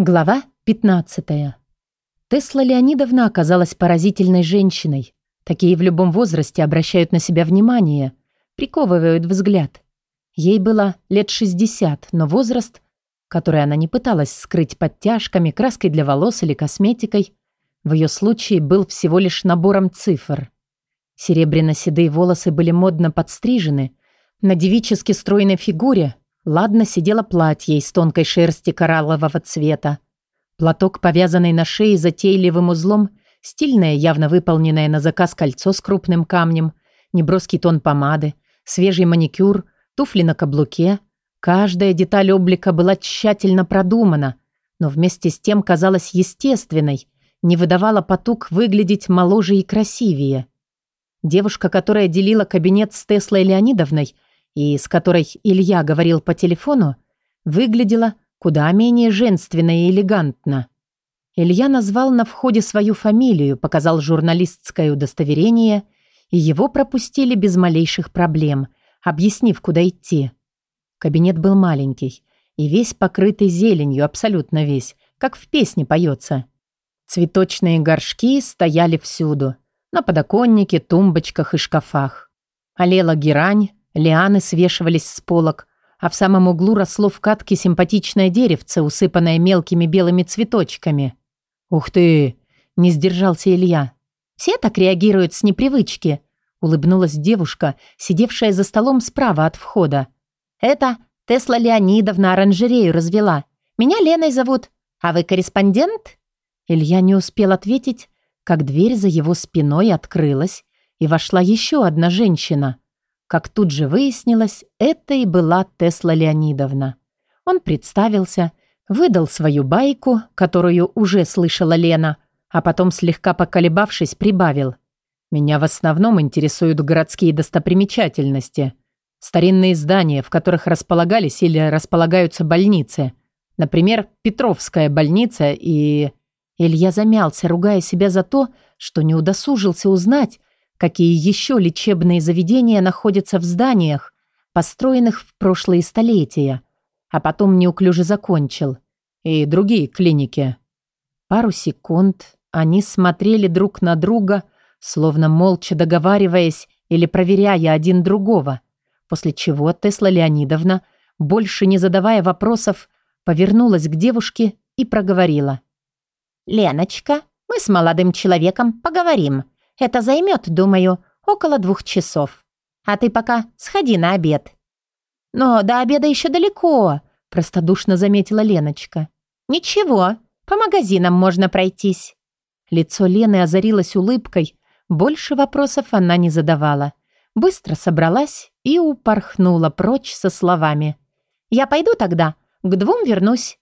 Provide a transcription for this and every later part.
Глава 15. Тесла Леонидовна оказалась поразительной женщиной. Такие в любом возрасте обращают на себя внимание, приковывают взгляд. Ей было лет 60, но возраст, который она не пыталась скрыть подтяжками, краской для волос или косметикой, в ее случае был всего лишь набором цифр. Серебряно-седые волосы были модно подстрижены, на девически стройной фигуре Ладно сидело платье из тонкой шерсти кораллового цвета. Платок, повязанный на шее затейливым узлом, стильное, явно выполненное на заказ кольцо с крупным камнем, неброский тон помады, свежий маникюр, туфли на каблуке. Каждая деталь облика была тщательно продумана, но вместе с тем казалась естественной, не выдавала потуг выглядеть моложе и красивее. Девушка, которая делила кабинет с Теслой Леонидовной – и с которой Илья говорил по телефону, выглядела куда менее женственно и элегантно. Илья назвал на входе свою фамилию, показал журналистское удостоверение, и его пропустили без малейших проблем, объяснив, куда идти. Кабинет был маленький и весь покрытый зеленью, абсолютно весь, как в песне поется. Цветочные горшки стояли всюду, на подоконнике, тумбочках и шкафах. Олела герань, Лианы свешивались с полок, а в самом углу росло в катке симпатичное деревце, усыпанное мелкими белыми цветочками. «Ух ты!» – не сдержался Илья. «Все так реагируют с непривычки», – улыбнулась девушка, сидевшая за столом справа от входа. «Это Тесла Леонидовна оранжерею развела. Меня Леной зовут. А вы корреспондент?» Илья не успел ответить, как дверь за его спиной открылась, и вошла еще одна женщина – как тут же выяснилось, это и была Тесла Леонидовна. Он представился, выдал свою байку, которую уже слышала Лена, а потом, слегка поколебавшись, прибавил. «Меня в основном интересуют городские достопримечательности. Старинные здания, в которых располагались или располагаются больницы. Например, Петровская больница и...» Илья замялся, ругая себя за то, что не удосужился узнать, Какие еще лечебные заведения находятся в зданиях, построенных в прошлые столетия? А потом неуклюже закончил. И другие клиники. Пару секунд они смотрели друг на друга, словно молча договариваясь или проверяя один другого, после чего Тесла Леонидовна, больше не задавая вопросов, повернулась к девушке и проговорила. «Леночка, мы с молодым человеком поговорим. Это займет, думаю, около двух часов. А ты пока сходи на обед». «Но до обеда еще далеко», – простодушно заметила Леночка. «Ничего, по магазинам можно пройтись». Лицо Лены озарилось улыбкой. Больше вопросов она не задавала. Быстро собралась и упорхнула прочь со словами. «Я пойду тогда, к двум вернусь».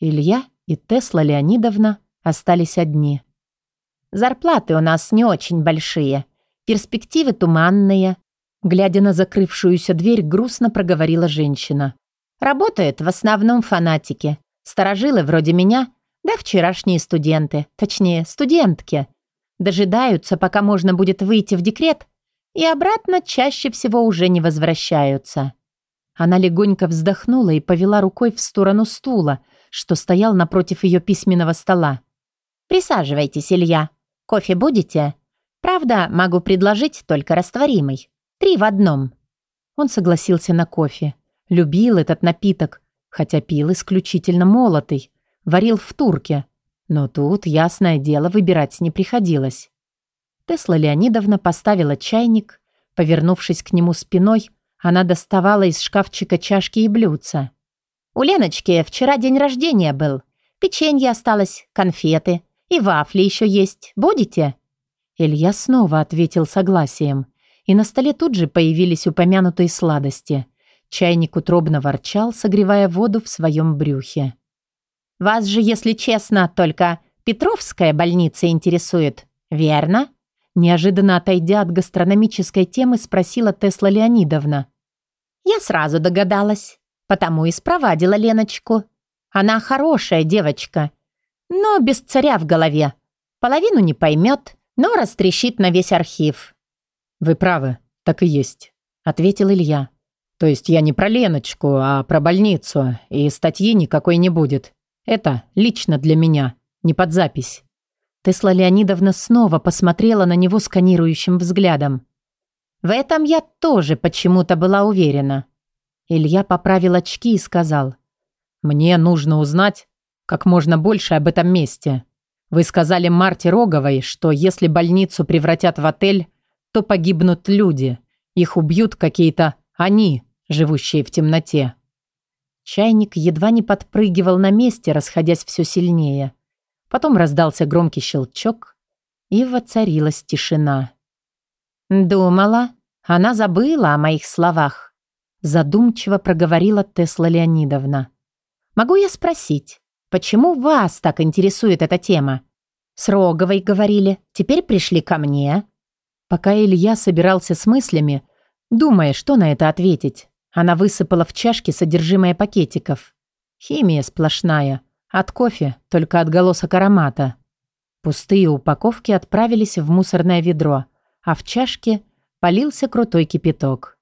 Илья и Тесла Леонидовна остались одни. Зарплаты у нас не очень большие. Перспективы туманные. Глядя на закрывшуюся дверь, грустно проговорила женщина. Работают в основном фанатики. Старожилы вроде меня, да вчерашние студенты, точнее, студентки. Дожидаются, пока можно будет выйти в декрет, и обратно чаще всего уже не возвращаются. Она легонько вздохнула и повела рукой в сторону стула, что стоял напротив ее письменного стола. «Присаживайтесь, Илья. Кофе будете? Правда, могу предложить только растворимый. Три в одном». Он согласился на кофе. Любил этот напиток, хотя пил исключительно молотый. Варил в турке. Но тут, ясное дело, выбирать не приходилось. Тесла Леонидовна поставила чайник. Повернувшись к нему спиной, она доставала из шкафчика чашки и блюдца. «У Леночки вчера день рождения был. Печенье осталось, конфеты. И вафли еще есть. Будете?» Илья снова ответил согласием. И на столе тут же появились упомянутые сладости. Чайник утробно ворчал, согревая воду в своем брюхе. «Вас же, если честно, только Петровская больница интересует, верно?» Неожиданно отойдя от гастрономической темы, спросила Тесла Леонидовна. «Я сразу догадалась, потому и спровадила Леночку. Она хорошая девочка но без царя в голове. Половину не поймет, но растрещит на весь архив. «Вы правы, так и есть», — ответил Илья. «То есть я не про Леночку, а про больницу, и статьи никакой не будет. Это лично для меня, не под запись. Тесла Леонидовна снова посмотрела на него сканирующим взглядом. В этом я тоже почему-то была уверена. Илья поправил очки и сказал. «Мне нужно узнать как можно больше об этом месте. Вы сказали Марте Роговой, что если больницу превратят в отель, то погибнут люди. Их убьют какие-то они, живущие в темноте». Чайник едва не подпрыгивал на месте, расходясь все сильнее. Потом раздался громкий щелчок, и воцарилась тишина. «Думала, она забыла о моих словах», задумчиво проговорила Тесла Леонидовна. «Могу я спросить, почему вас так интересует эта тема? С Роговой говорили, теперь пришли ко мне». Пока Илья собирался с мыслями, думая, что на это ответить, она высыпала в чашки содержимое пакетиков. Химия сплошная. От кофе только отголосок аромата. Пустые упаковки отправились в мусорное ведро, а в чашке полился крутой кипяток.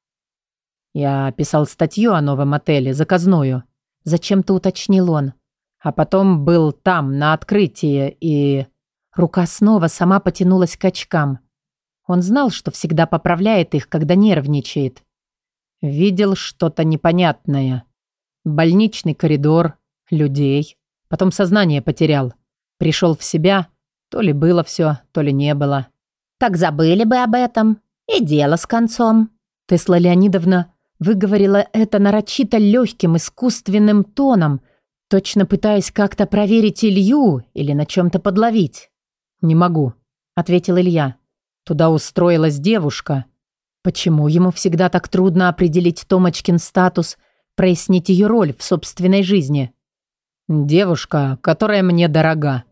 «Я писал статью о новом отеле, заказную», — зачем-то уточнил он. «А потом был там, на открытии, и...» Рука снова сама потянулась к очкам. Он знал, что всегда поправляет их, когда нервничает. Видел что-то непонятное. Больничный коридор, людей. Потом сознание потерял. Пришел в себя. То ли было все, то ли не было. «Так забыли бы об этом. И дело с концом». Тесла Леонидовна выговорила это нарочито легким искусственным тоном, точно пытаясь как-то проверить Илью или на чем-то подловить. «Не могу», — ответил Илья. «Туда устроилась девушка». Почему ему всегда так трудно определить Томочкин статус, прояснить ее роль в собственной жизни? Девушка, которая мне дорога.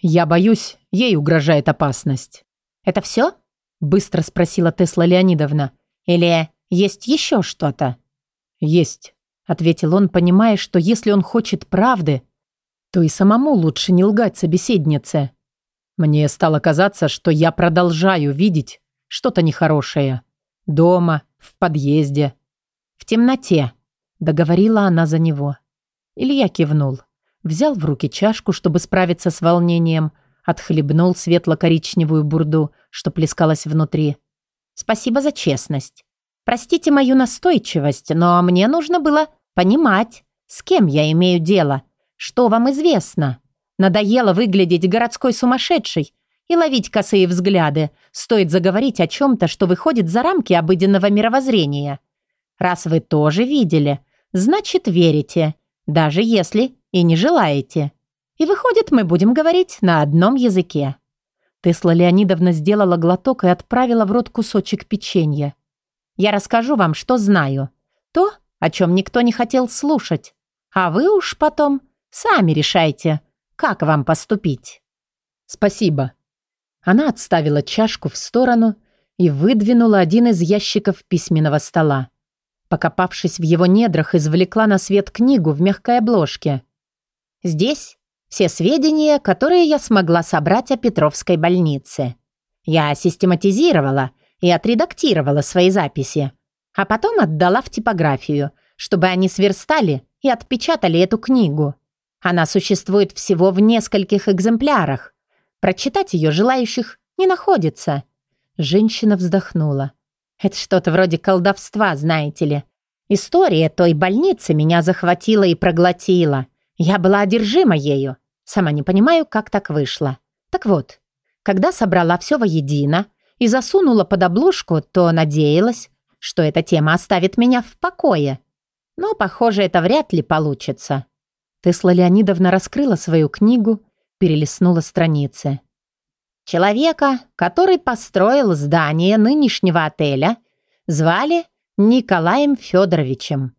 Я боюсь, ей угрожает опасность. Это все? Быстро спросила Тесла Леонидовна. Или есть еще что-то? Есть, ответил он, понимая, что если он хочет правды, то и самому лучше не лгать собеседнице. Мне стало казаться, что я продолжаю видеть что-то нехорошее. Дома, в подъезде. В темноте, договорила она за него. Илья кивнул. Взял в руки чашку, чтобы справиться с волнением, отхлебнул светло-коричневую бурду, что плескалась внутри. «Спасибо за честность. Простите мою настойчивость, но мне нужно было понимать, с кем я имею дело, что вам известно. Надоело выглядеть городской сумасшедшей и ловить косые взгляды. Стоит заговорить о чем-то, что выходит за рамки обыденного мировоззрения. Раз вы тоже видели, значит верите даже если и не желаете. И выходит, мы будем говорить на одном языке». Тесла Леонидовна сделала глоток и отправила в рот кусочек печенья. «Я расскажу вам, что знаю. То, о чем никто не хотел слушать. А вы уж потом сами решайте, как вам поступить». «Спасибо». Она отставила чашку в сторону и выдвинула один из ящиков письменного стола. Покопавшись в его недрах, извлекла на свет книгу в мягкой обложке. «Здесь все сведения, которые я смогла собрать о Петровской больнице. Я систематизировала и отредактировала свои записи, а потом отдала в типографию, чтобы они сверстали и отпечатали эту книгу. Она существует всего в нескольких экземплярах. Прочитать ее желающих не находится». Женщина вздохнула. Это что-то вроде колдовства, знаете ли. История той больницы меня захватила и проглотила. Я была одержима ею. Сама не понимаю, как так вышло. Так вот, когда собрала все воедино и засунула под обложку, то надеялась, что эта тема оставит меня в покое. Но, похоже, это вряд ли получится. Тесла Леонидовна раскрыла свою книгу, перелистнула страницы. Человека, который построил здание нынешнего отеля, звали Николаем Федоровичем.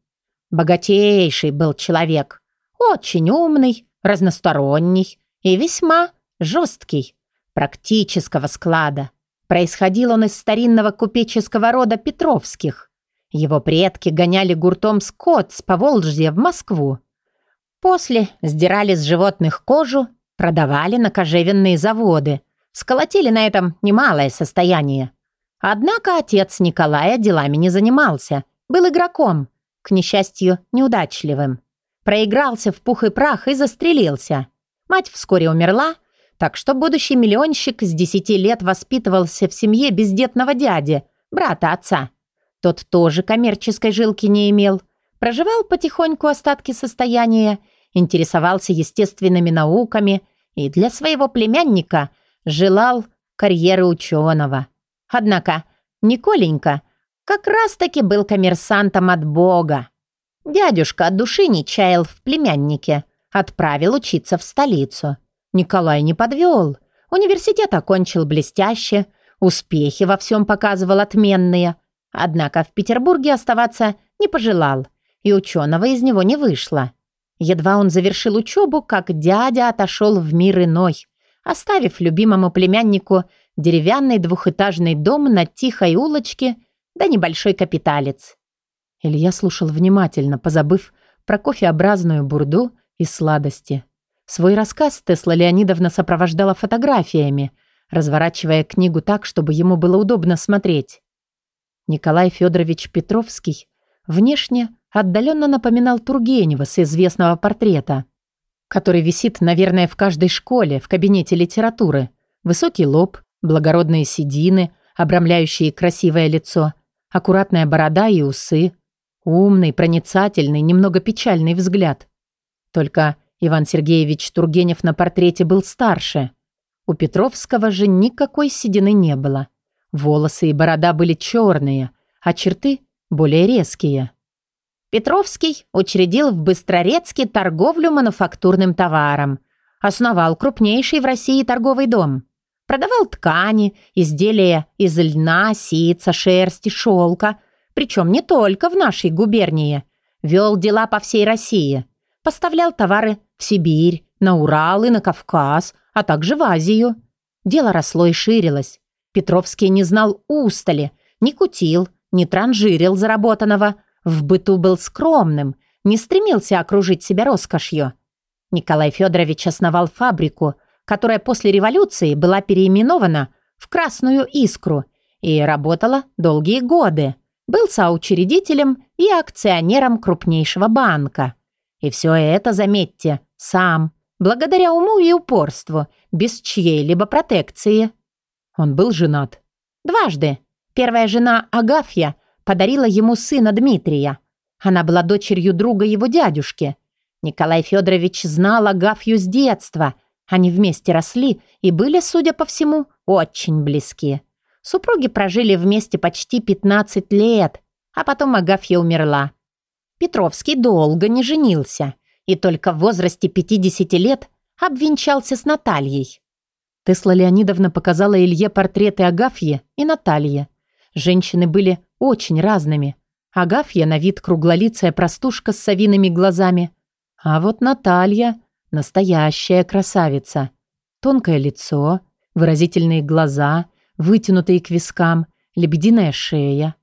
Богатейший был человек, очень умный, разносторонний и весьма жесткий, практического склада. Происходил он из старинного купеческого рода Петровских. Его предки гоняли гуртом скот с Поволжья в Москву. После сдирали с животных кожу, продавали на кожевенные заводы – Сколотили на этом немалое состояние. Однако отец Николая делами не занимался, был игроком, к несчастью, неудачливым. проигрался в пух и прах и застрелился. Мать вскоре умерла, так что будущий миллионщик с десяти лет воспитывался в семье бездетного дяди, брата отца. Тот тоже коммерческой жилки не имел, проживал потихоньку остатки состояния, интересовался естественными науками и для своего племянника желал карьеры ученого. Однако Николенька как раз-таки был коммерсантом от Бога. Дядюшка от души не чаял в племяннике, отправил учиться в столицу. Николай не подвел. Университет окончил блестяще, успехи во всем показывал отменные. Однако в Петербурге оставаться не пожелал, и ученого из него не вышло. Едва он завершил учебу, как дядя отошел в мир иной, оставив любимому племяннику деревянный двухэтажный дом на тихой улочке да небольшой капиталец. Илья слушал внимательно, позабыв про кофеобразную бурду и сладости. Свой рассказ Тесла Леонидовна сопровождала фотографиями, разворачивая книгу так, чтобы ему было удобно смотреть. Николай Федорович Петровский внешне отдаленно напоминал Тургенева с известного портрета, который висит, наверное, в каждой школе, в кабинете литературы. Высокий лоб, благородные седины, обрамляющие красивое лицо, аккуратная борода и усы, умный, проницательный, немного печальный взгляд. Только Иван Сергеевич Тургенев на портрете был старше. У Петровского же никакой седины не было. Волосы и борода были черные, а черты более резкие. Петровский учредил в Быстрорецке торговлю мануфактурным товаром. Основал крупнейший в России торговый дом. Продавал ткани, изделия из льна, сица, шерсти, шелка. Причем не только в нашей губернии. Вел дела по всей России. Поставлял товары в Сибирь, на Урал и на Кавказ, а также в Азию. Дело росло и ширилось. Петровский не знал устали, не кутил, не транжирил заработанного. В быту был скромным, не стремился окружить себя роскошью. Николай Федорович основал фабрику, которая после революции была переименована в «Красную искру» и работала долгие годы. Был соучредителем и акционером крупнейшего банка. И все это, заметьте, сам, благодаря уму и упорству, без чьей-либо протекции. Он был женат. Дважды. Первая жена Агафья подарила ему сына Дмитрия. Она была дочерью друга его дядюшки. Николай Федорович знал Агафью с детства. Они вместе росли и были, судя по всему, очень близки. Супруги прожили вместе почти 15 лет, а потом Агафья умерла. Петровский долго не женился и только в возрасте 50 лет обвенчался с Натальей. Тесла Леонидовна показала Илье портреты Агафьи и Натальи. Женщины были очень разными. Агафья на вид круглолицая простушка с совиными глазами. А вот Наталья – настоящая красавица. Тонкое лицо, выразительные глаза, вытянутые к вискам, лебединая шея.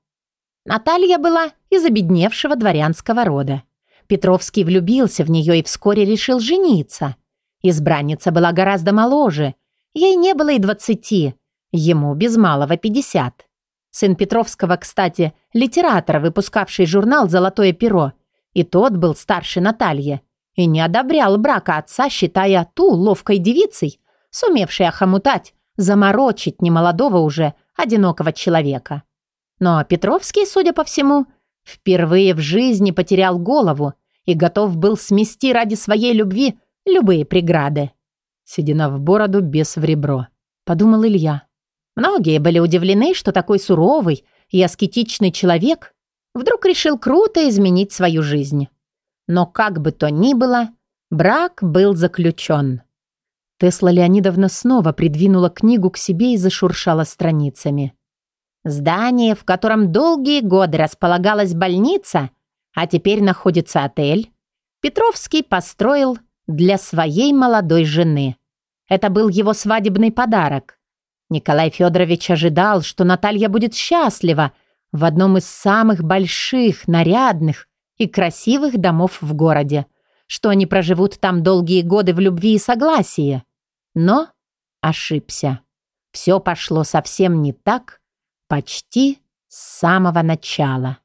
Наталья была из обедневшего дворянского рода. Петровский влюбился в нее и вскоре решил жениться. Избранница была гораздо моложе. Ей не было и двадцати, ему без малого пятьдесят. Сын Петровского, кстати, литератор, выпускавший журнал «Золотое перо», и тот был старше Натальи и не одобрял брака отца, считая ту ловкой девицей, сумевшей охомутать, заморочить немолодого уже одинокого человека. Но Петровский, судя по всему, впервые в жизни потерял голову и готов был смести ради своей любви любые преграды. Седина в бороду, без в ребро, подумал Илья. Многие были удивлены, что такой суровый и аскетичный человек вдруг решил круто изменить свою жизнь. Но как бы то ни было, брак был заключен. Тесла Леонидовна снова придвинула книгу к себе и зашуршала страницами. Здание, в котором долгие годы располагалась больница, а теперь находится отель, Петровский построил для своей молодой жены. Это был его свадебный подарок. Николай Федорович ожидал, что Наталья будет счастлива в одном из самых больших, нарядных и красивых домов в городе, что они проживут там долгие годы в любви и согласии. Но ошибся. Все пошло совсем не так, почти с самого начала.